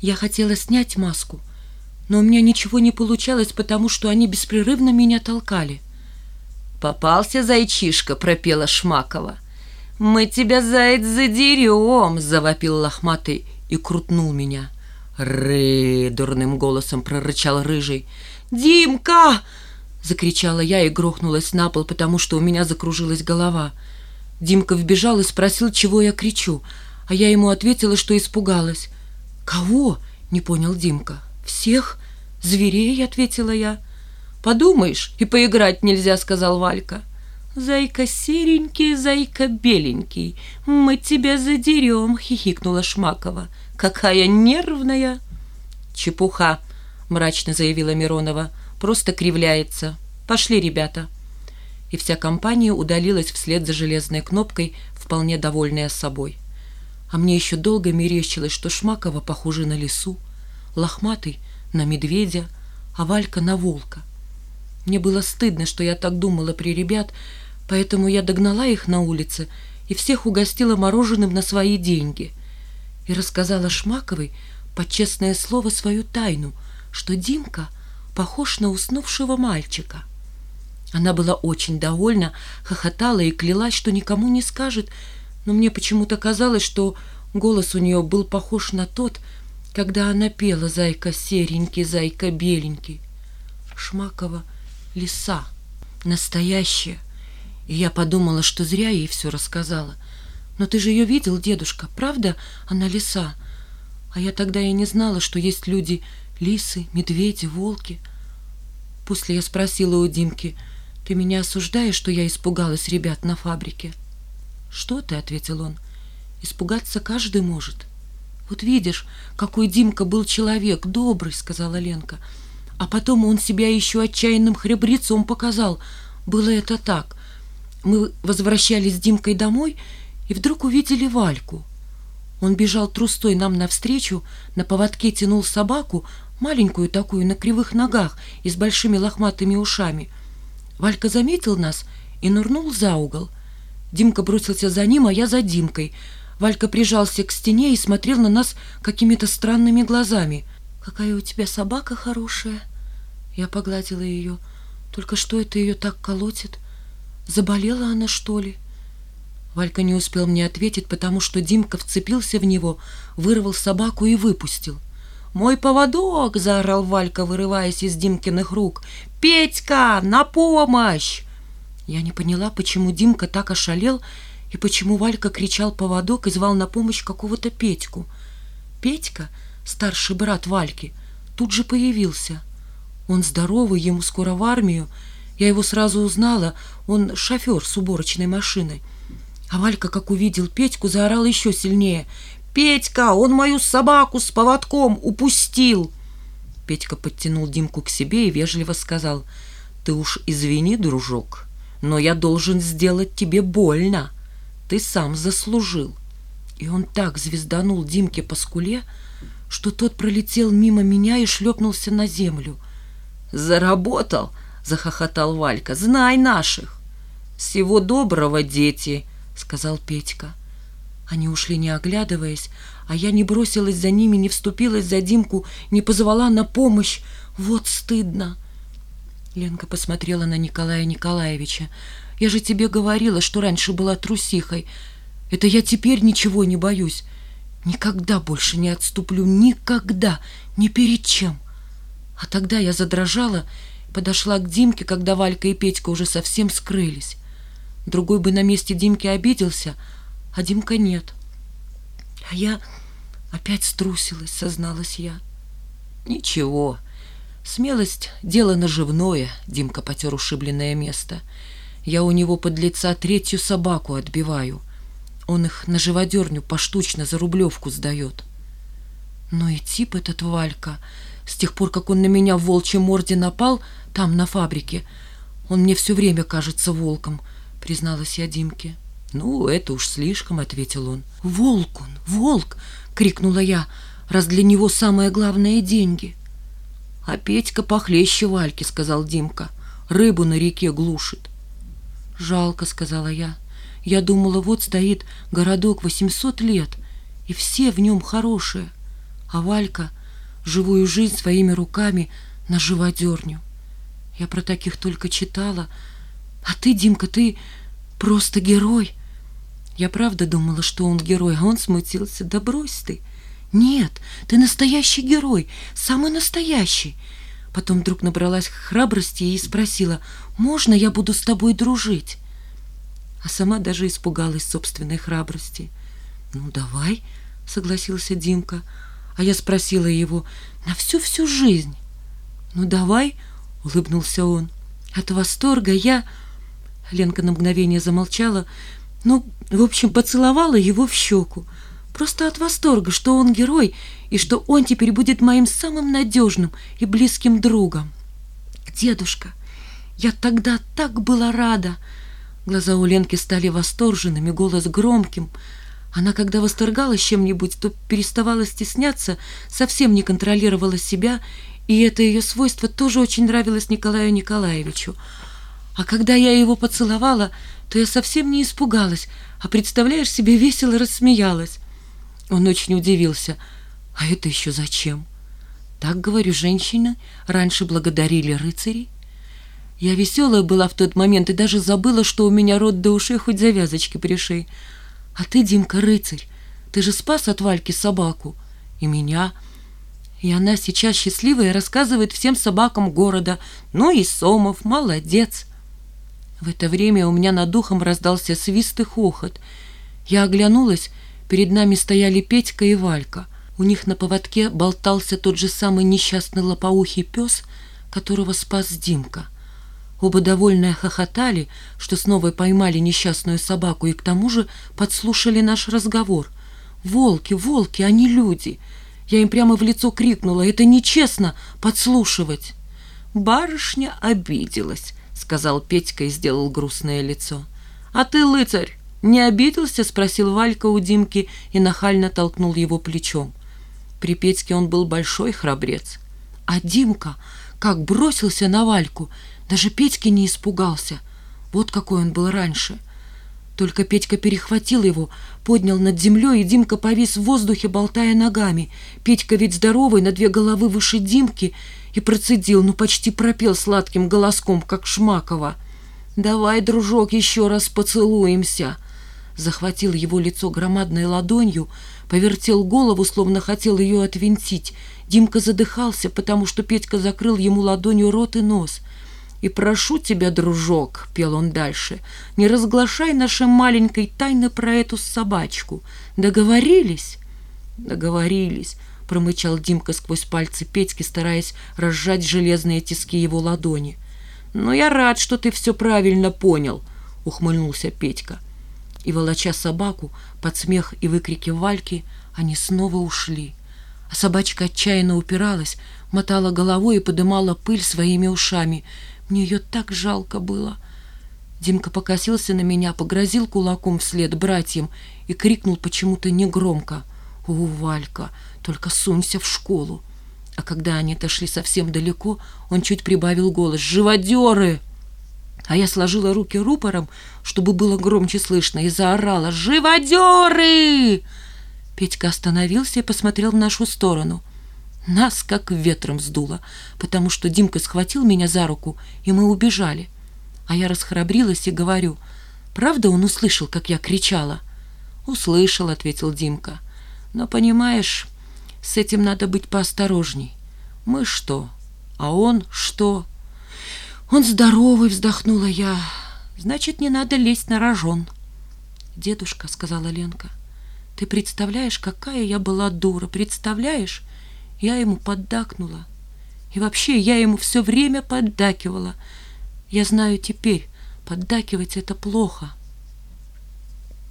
Я хотела снять маску, но у меня ничего не получалось, потому что они беспрерывно меня толкали. «Попался зайчишка», — пропела Шмакова. «Мы тебя, заяц, задерем!» — завопил лохматый и крутнул меня. «Ры!» — дурным голосом прорычал рыжий. «Димка!» — закричала я и грохнулась на пол, потому что у меня закружилась голова. Димка вбежал и спросил, чего я кричу, а я ему ответила, что испугалась. «Кого?» — не понял Димка. «Всех? Зверей?» — ответила я. «Подумаешь, и поиграть нельзя», — сказал Валька. «Зайка серенький, зайка беленький, мы тебя задерем», — хихикнула Шмакова. «Какая нервная!» «Чепуха!» — мрачно заявила Миронова. «Просто кривляется. Пошли, ребята!» И вся компания удалилась вслед за железной кнопкой, вполне довольная собой. А мне еще долго мерещилось, что Шмакова похожа на лису, лохматый — на медведя, а Валька — на волка. Мне было стыдно, что я так думала при ребят, Поэтому я догнала их на улице и всех угостила мороженым на свои деньги. И рассказала Шмаковой, под честное слово, свою тайну, что Димка похож на уснувшего мальчика. Она была очень довольна, хохотала и клялась, что никому не скажет, но мне почему-то казалось, что голос у нее был похож на тот, когда она пела «Зайка серенький, зайка беленький». Шмакова — лиса, настоящая, и я подумала, что зря ей все рассказала. Но ты же ее видел, дедушка, правда? Она лиса. А я тогда и не знала, что есть люди лисы, медведи, волки. После я спросила у Димки, ты меня осуждаешь, что я испугалась ребят на фабрике? Что ты, ответил он, испугаться каждый может. Вот видишь, какой Димка был человек, добрый, сказала Ленка. А потом он себя еще отчаянным храбрецом показал. Было это так. Мы возвращались с Димкой домой и вдруг увидели Вальку. Он бежал трустой нам навстречу, на поводке тянул собаку, маленькую такую, на кривых ногах и с большими лохматыми ушами. Валька заметил нас и нырнул за угол. Димка бросился за ним, а я за Димкой. Валька прижался к стене и смотрел на нас какими-то странными глазами. «Какая у тебя собака хорошая!» Я погладила ее. «Только что это ее так колотит?» Заболела она, что ли? Валька не успел мне ответить, потому что Димка вцепился в него, вырвал собаку и выпустил. «Мой поводок!» — заорал Валька, вырываясь из Димкиных рук. «Петька, на помощь!» Я не поняла, почему Димка так ошалел и почему Валька кричал поводок и звал на помощь какого-то Петьку. Петька, старший брат Вальки, тут же появился. Он здоровый, ему скоро в армию, я его сразу узнала, он шофер с уборочной машиной. А Валька, как увидел Петьку, заорал еще сильнее. «Петька, он мою собаку с поводком упустил!» Петька подтянул Димку к себе и вежливо сказал. «Ты уж извини, дружок, но я должен сделать тебе больно. Ты сам заслужил». И он так звезданул Димке по скуле, что тот пролетел мимо меня и шлепнулся на землю. «Заработал!» захохотал Валька. «Знай наших!» «Всего доброго, дети!» — сказал Петька. Они ушли, не оглядываясь, а я не бросилась за ними, не вступилась за Димку, не позвала на помощь. Вот стыдно!» Ленка посмотрела на Николая Николаевича. «Я же тебе говорила, что раньше была трусихой. Это я теперь ничего не боюсь. Никогда больше не отступлю, никогда, ни перед чем!» А тогда я задрожала Подошла к Димке, когда Валька и Петька уже совсем скрылись. Другой бы на месте Димки обиделся, а Димка нет. А я опять струсилась, созналась я. Ничего, смелость — дело наживное, Димка потер ушибленное место. Я у него под лица третью собаку отбиваю. Он их на живодерню поштучно за рублевку сдает. Но и тип этот Валька, с тех пор, как он на меня в волчьем морде напал, там, на фабрике. Он мне все время кажется волком, призналась я Димке. Ну, это уж слишком, ответил он. Волк он, волк, крикнула я, раз для него самое главное деньги. А Петька похлеще Вальки, сказал Димка. Рыбу на реке глушит. Жалко, сказала я. Я думала, вот стоит городок восемьсот лет, и все в нем хорошие. а Валька живую жизнь своими руками на живодерню. Я про таких только читала. А ты, Димка, ты просто герой. Я правда думала, что он герой, а он смутился. Да брось ты. Нет, ты настоящий герой, самый настоящий. Потом вдруг набралась храбрости и спросила, можно я буду с тобой дружить? А сама даже испугалась собственной храбрости. Ну, давай, согласился Димка. А я спросила его, на всю-всю жизнь. Ну, давай, улыбнулся он. От восторга я... Ленка на мгновение замолчала. Ну, в общем, поцеловала его в щеку. Просто от восторга, что он герой, и что он теперь будет моим самым надежным и близким другом. Дедушка, я тогда так была рада. Глаза у Ленки стали восторженными, голос громким. Она, когда восторгалась чем-нибудь, то переставала стесняться, совсем не контролировала себя, и это ее свойство тоже очень нравилось Николаю Николаевичу. А когда я его поцеловала, то я совсем не испугалась, а, представляешь себе, весело рассмеялась. Он очень удивился. «А это еще зачем?» «Так, говорю, женщины раньше благодарили рыцарей». Я веселая была в тот момент и даже забыла, что у меня рот до ушей хоть завязочки пришей. А ты, Димка, рыцарь, ты же спас от Вальки собаку. И меня. И она сейчас счастливая рассказывает всем собакам города. Ну и Сомов, молодец. В это время у меня над духом раздался свист и хохот. Я оглянулась Перед нами стояли Петька и Валька. У них на поводке болтался тот же самый несчастный лопоухий пес, которого спас Димка. Оба довольно хохотали, что снова поймали несчастную собаку и к тому же подслушали наш разговор. «Волки, волки, они люди!» Я им прямо в лицо крикнула. «Это нечестно подслушивать!» «Барышня обиделась», — сказал Петька и сделал грустное лицо. «А ты, лыцарь, «Не обиделся?» — спросил Валька у Димки и нахально толкнул его плечом. При Петьке он был большой храбрец. А Димка как бросился на Вальку, даже Петьке не испугался. Вот какой он был раньше. Только Петька перехватил его, поднял над землей, и Димка повис в воздухе, болтая ногами. Петька ведь здоровый, на две головы выше Димки, и процедил, ну почти пропел сладким голоском, как Шмакова. «Давай, дружок, еще раз поцелуемся!» Захватил его лицо громадной ладонью, повертел голову, словно хотел ее отвинтить. Димка задыхался, потому что Петька закрыл ему ладонью рот и нос. «И прошу тебя, дружок», — пел он дальше, — «не разглашай нашей маленькой тайны про эту собачку. Договорились?» «Договорились», — промычал Димка сквозь пальцы Петьки, стараясь разжать железные тиски его ладони. «Но я рад, что ты все правильно понял», — ухмыльнулся Петька и, волоча собаку, под смех и выкрики Вальки, они снова ушли. А собачка отчаянно упиралась, мотала головой и подымала пыль своими ушами. Мне ее так жалко было. Димка покосился на меня, погрозил кулаком вслед братьям и крикнул почему-то негромко. «О, Валька, только сунься в школу!» А когда они отошли совсем далеко, он чуть прибавил голос. «Живодеры!» А я сложила руки рупором, чтобы было громче слышно, и заорала «Живодеры!» Петька остановился и посмотрел в нашу сторону. Нас как ветром сдуло, потому что Димка схватил меня за руку, и мы убежали. А я расхрабрилась и говорю, «Правда он услышал, как я кричала?» «Услышал», — ответил Димка. «Но, понимаешь, с этим надо быть поосторожней. Мы что? А он что?» «Он здоровый», — вздохнула я. «Значит, не надо лезть на рожон». «Дедушка», — сказала Ленка, — «ты представляешь, какая я была дура, представляешь?» Я ему поддакнула. И вообще я ему все время поддакивала. Я знаю теперь, поддакивать это плохо.